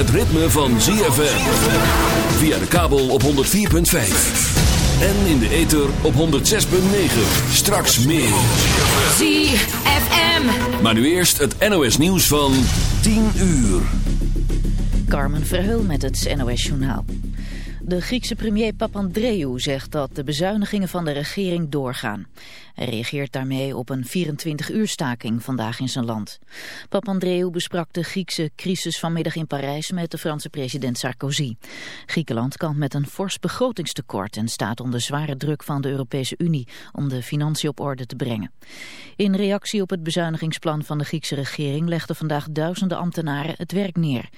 Het ritme van ZFM. Via de kabel op 104.5. En in de ether op 106.9. Straks meer. ZFM. Maar nu eerst het NOS nieuws van 10 uur. Carmen Verheul met het NOS Journaal. De Griekse premier Papandreou zegt dat de bezuinigingen van de regering doorgaan. Hij reageert daarmee op een 24-uur staking vandaag in zijn land. Papandreou besprak de Griekse crisis vanmiddag in Parijs met de Franse president Sarkozy. Griekenland kampt met een fors begrotingstekort en staat onder zware druk van de Europese Unie om de financiën op orde te brengen. In reactie op het bezuinigingsplan van de Griekse regering legden vandaag duizenden ambtenaren het werk neer.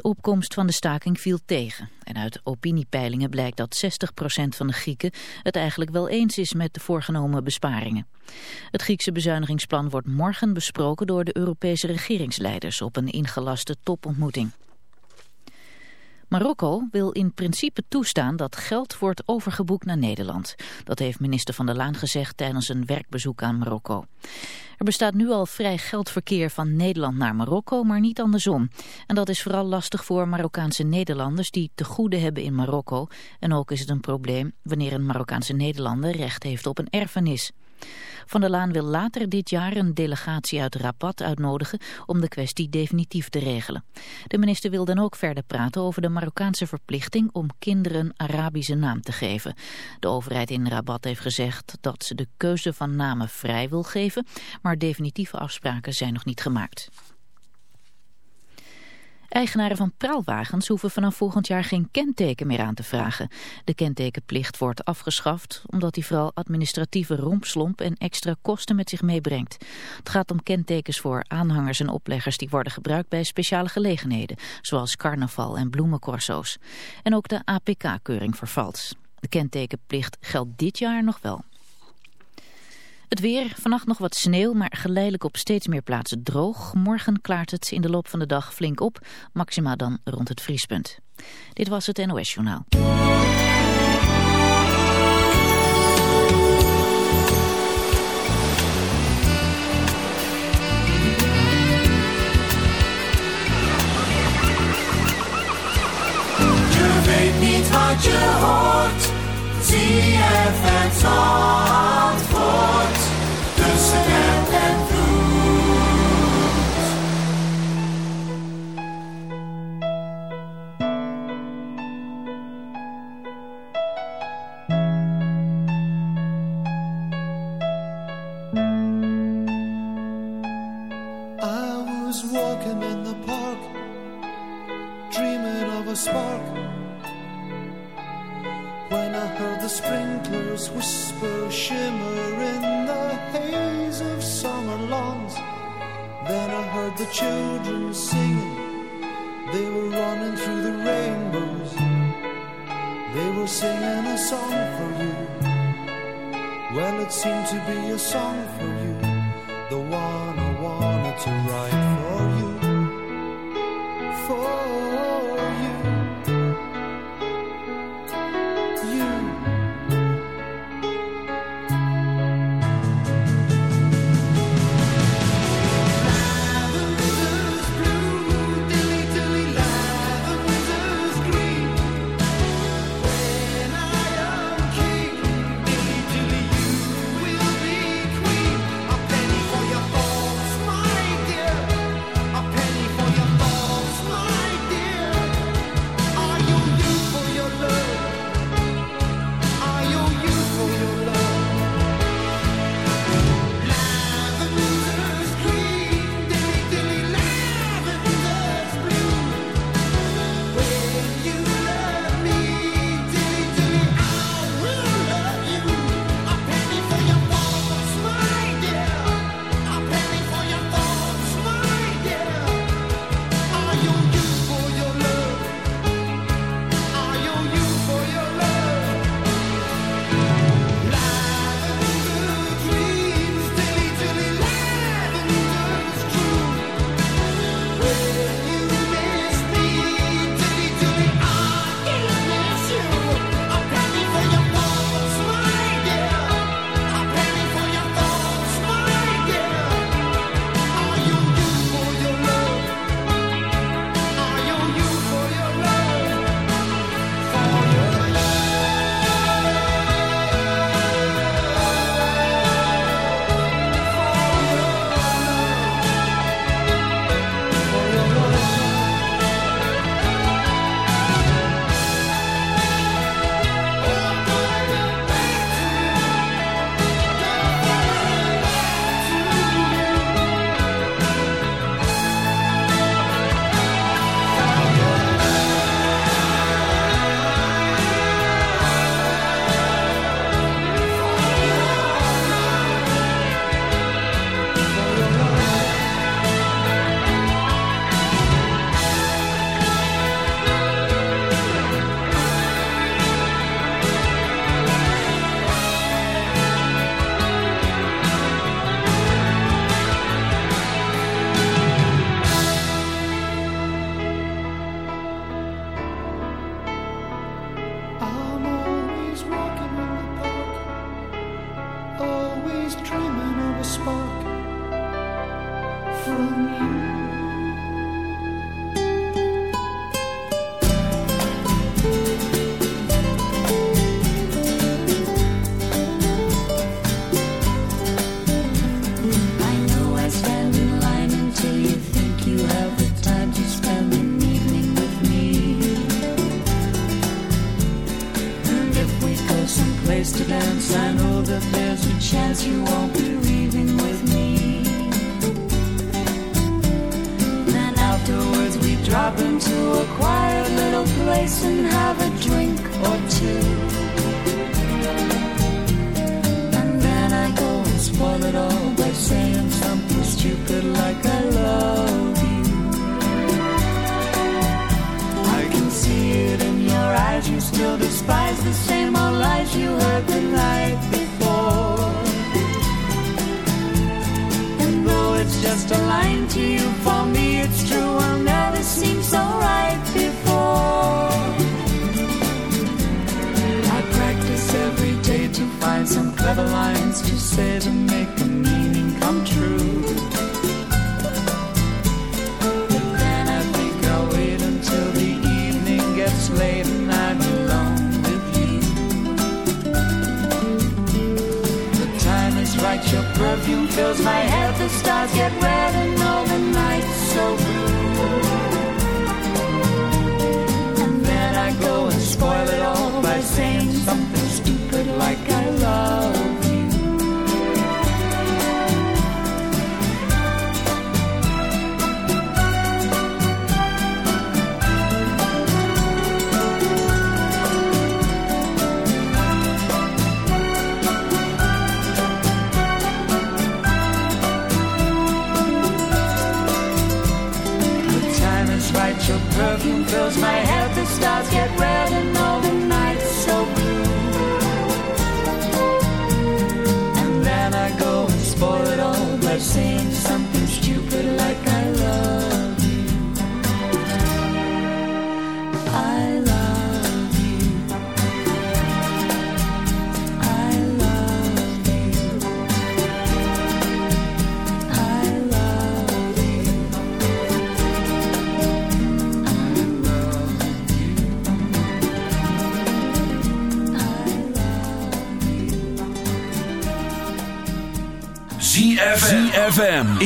De opkomst van de staking viel tegen. En uit opiniepeilingen blijkt dat 60% van de Grieken het eigenlijk wel eens is met de voorgenomen besparingen. Het Griekse bezuinigingsplan wordt morgen besproken door de Europese regeringsleiders op een ingelaste topontmoeting. Marokko wil in principe toestaan dat geld wordt overgeboekt naar Nederland. Dat heeft minister Van der Laan gezegd tijdens een werkbezoek aan Marokko. Er bestaat nu al vrij geldverkeer van Nederland naar Marokko, maar niet andersom. En dat is vooral lastig voor Marokkaanse Nederlanders die te goede hebben in Marokko. En ook is het een probleem wanneer een Marokkaanse Nederlander recht heeft op een erfenis. Van der Laan wil later dit jaar een delegatie uit Rabat uitnodigen om de kwestie definitief te regelen. De minister wil dan ook verder praten over de Marokkaanse verplichting om kinderen een Arabische naam te geven. De overheid in Rabat heeft gezegd dat ze de keuze van namen vrij wil geven, maar definitieve afspraken zijn nog niet gemaakt. Eigenaren van praalwagens hoeven vanaf volgend jaar geen kenteken meer aan te vragen. De kentekenplicht wordt afgeschaft omdat die vooral administratieve rompslomp en extra kosten met zich meebrengt. Het gaat om kentekens voor aanhangers en opleggers die worden gebruikt bij speciale gelegenheden, zoals carnaval en bloemencorso's. En ook de APK-keuring vervalt. De kentekenplicht geldt dit jaar nog wel. Het weer, vannacht nog wat sneeuw, maar geleidelijk op steeds meer plaatsen droog. Morgen klaart het in de loop van de dag flink op, maxima dan rond het vriespunt. Dit was het NOS Journaal. Je weet niet wat je hoort. Zie het was my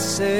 say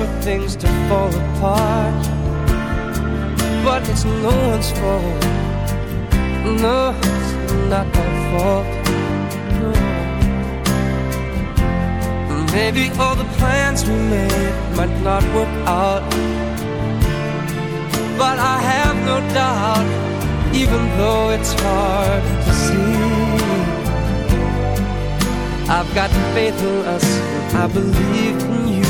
for things to fall apart, but it's no one's fault. No, it's not my fault. Maybe all the plans we made might not work out but I have no doubt, even though it's hard to see. I've got faith in us, and I believe in you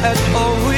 had always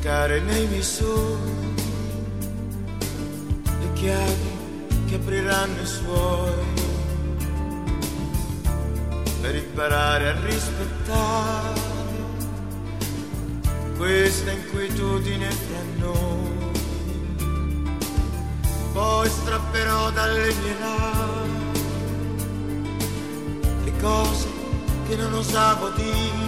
Cercare nei sogni le chiavi che apriranno i suoi per imparare a rispettare questa inquietudine fra noi. Poi strapperò dalle mie labbra le cose che non osavo dire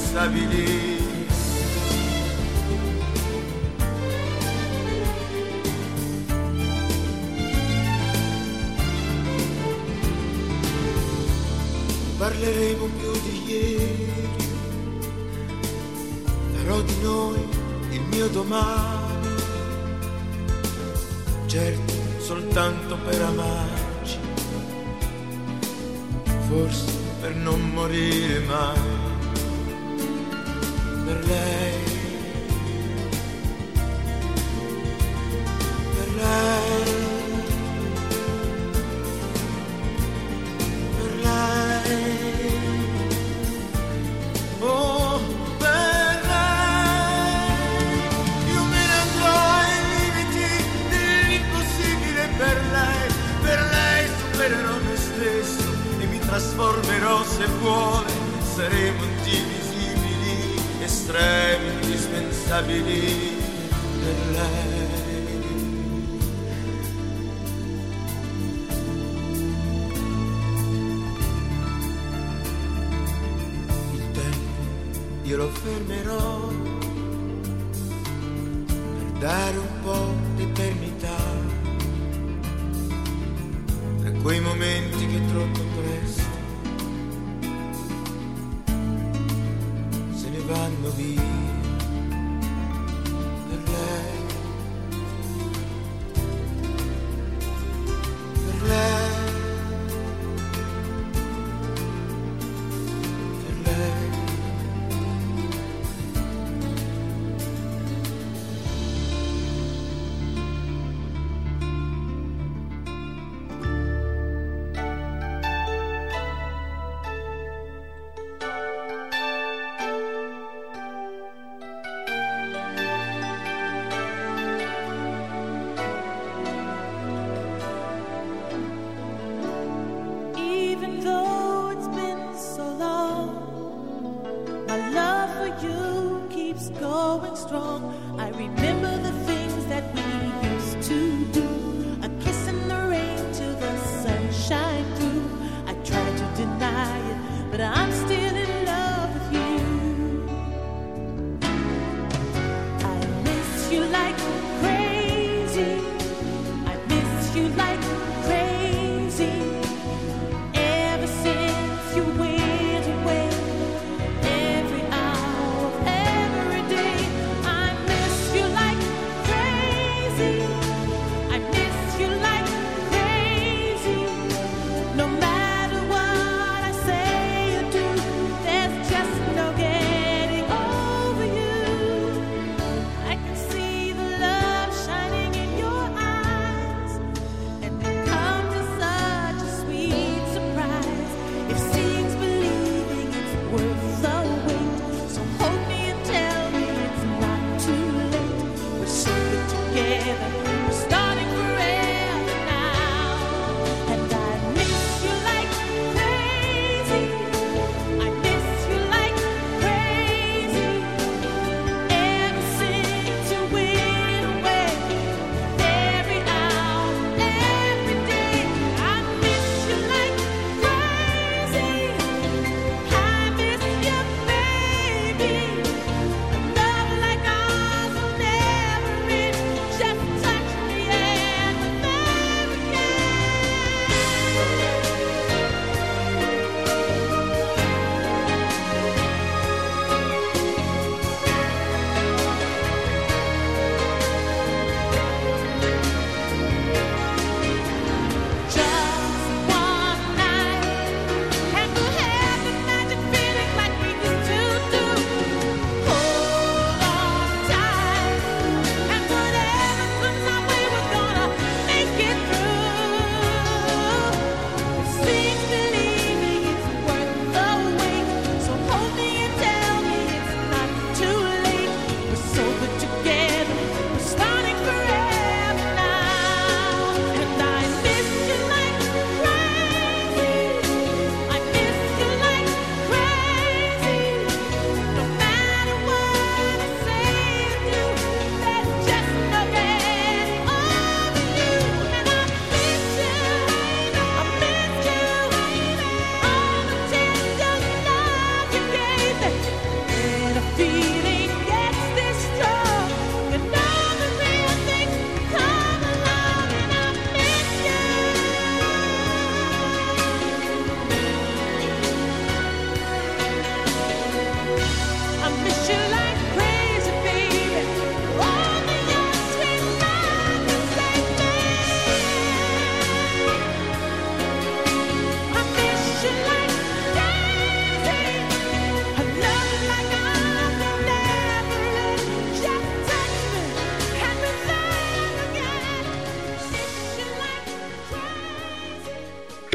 indispensabili parleremo più di ieri. Farò di noi il mio domani. Certo soltanto per amarci, forse per non morire mai, per lei, per lei, per lei. Oh, per lei. Io me ne ai limiti dell'impossibile per lei, per lei supererò me stesso e mi trasformerò se vuole, saremo estremi, indispensabili per lei. Il tempo io lo fermerò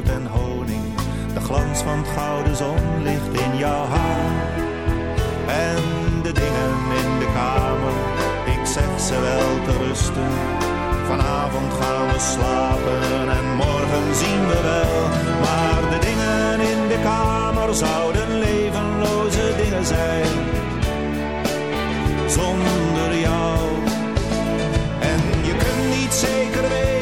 en honing. De glans van gouden zonlicht in jouw haar. En de dingen in de kamer, ik zeg ze wel te rusten. Vanavond gaan we slapen en morgen zien we wel. Maar de dingen in de kamer zouden levenloze dingen zijn. Zonder jou. En je kunt niet zeker weten,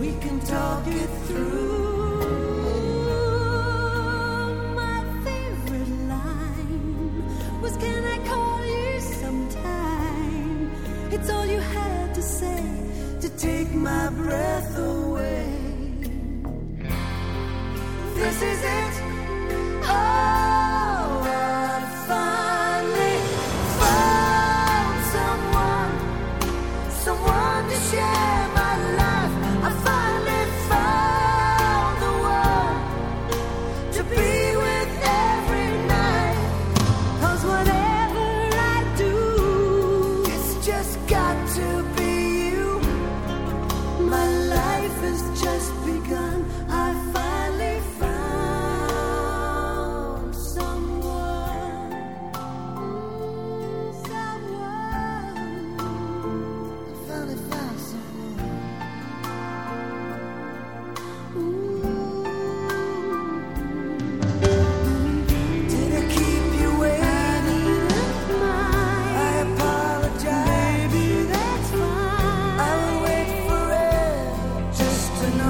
we can talk it through. to know.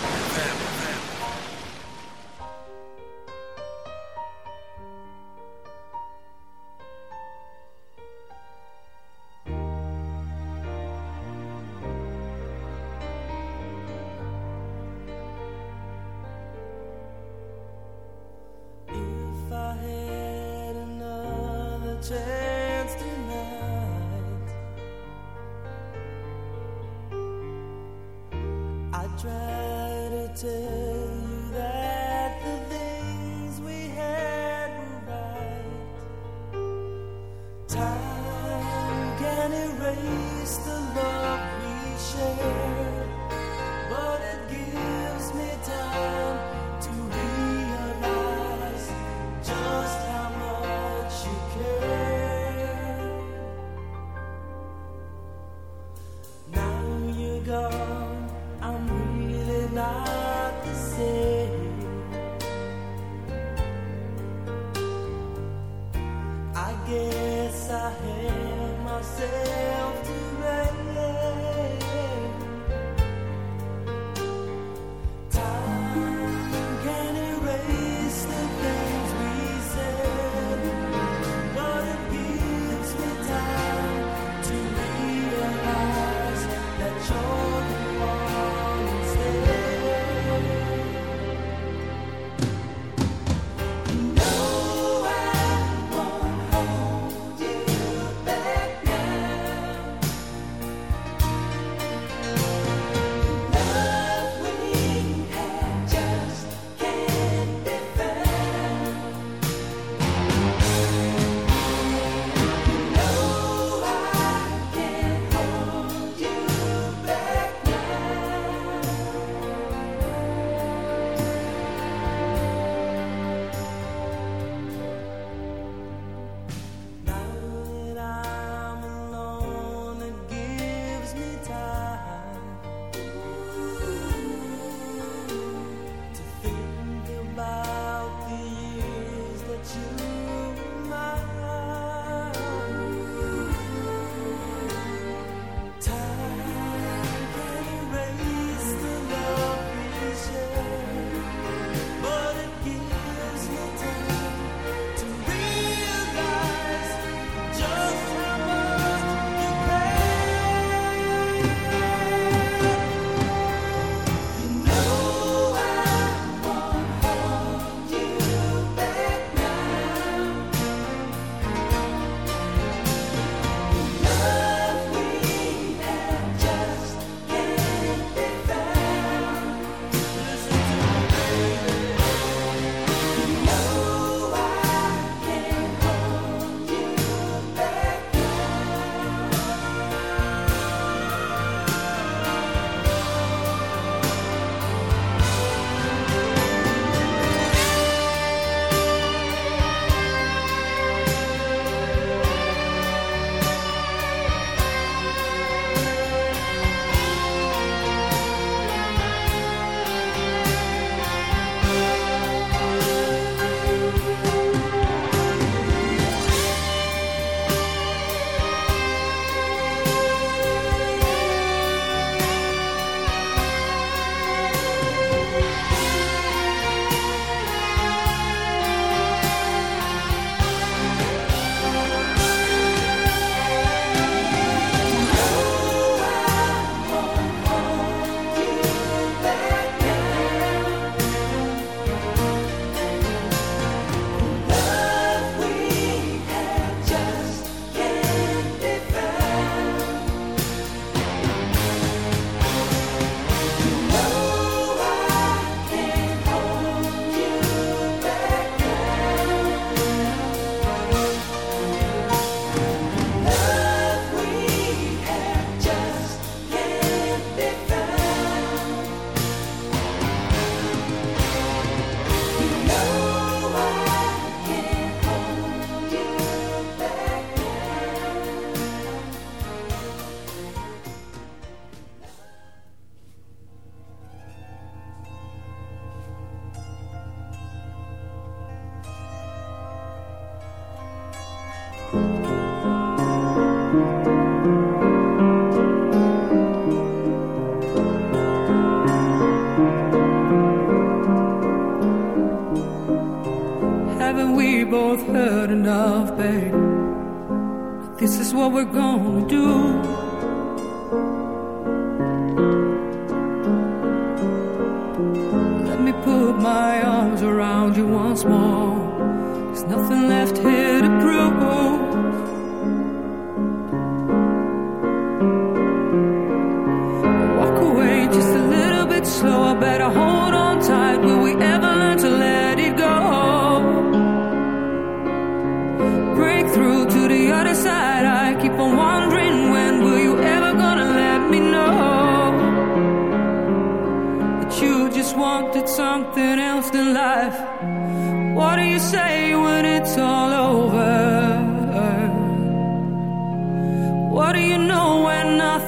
what we're going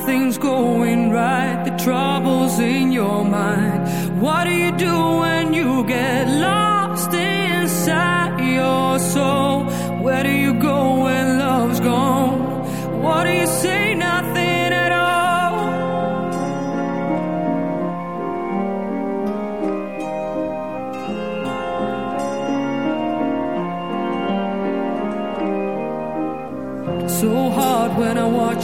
nothing's going right, the trouble's in your mind. What do you do?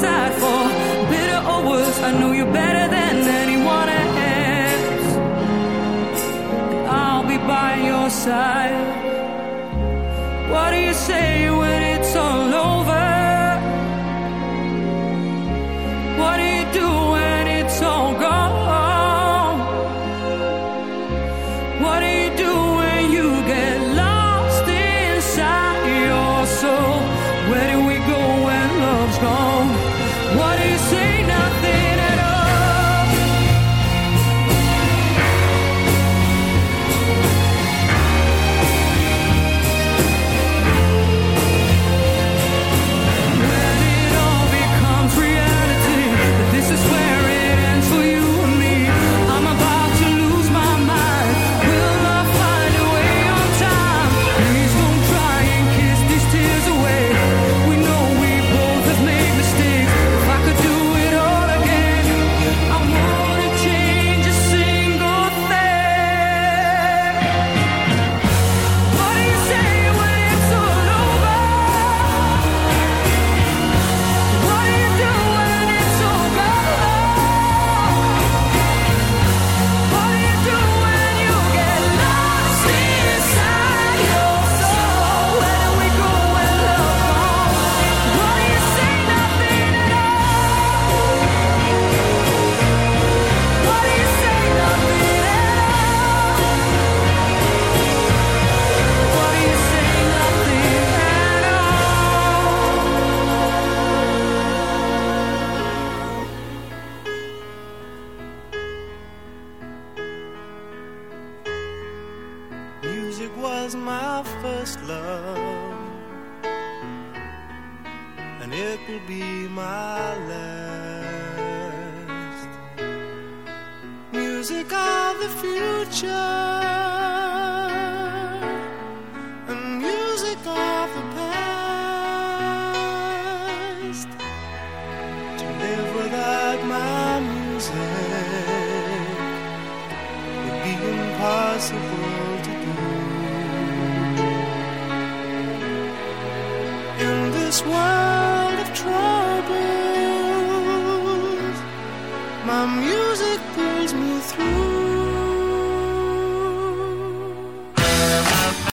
decide for better or worse. I know you better than anyone else. I'll be by your side.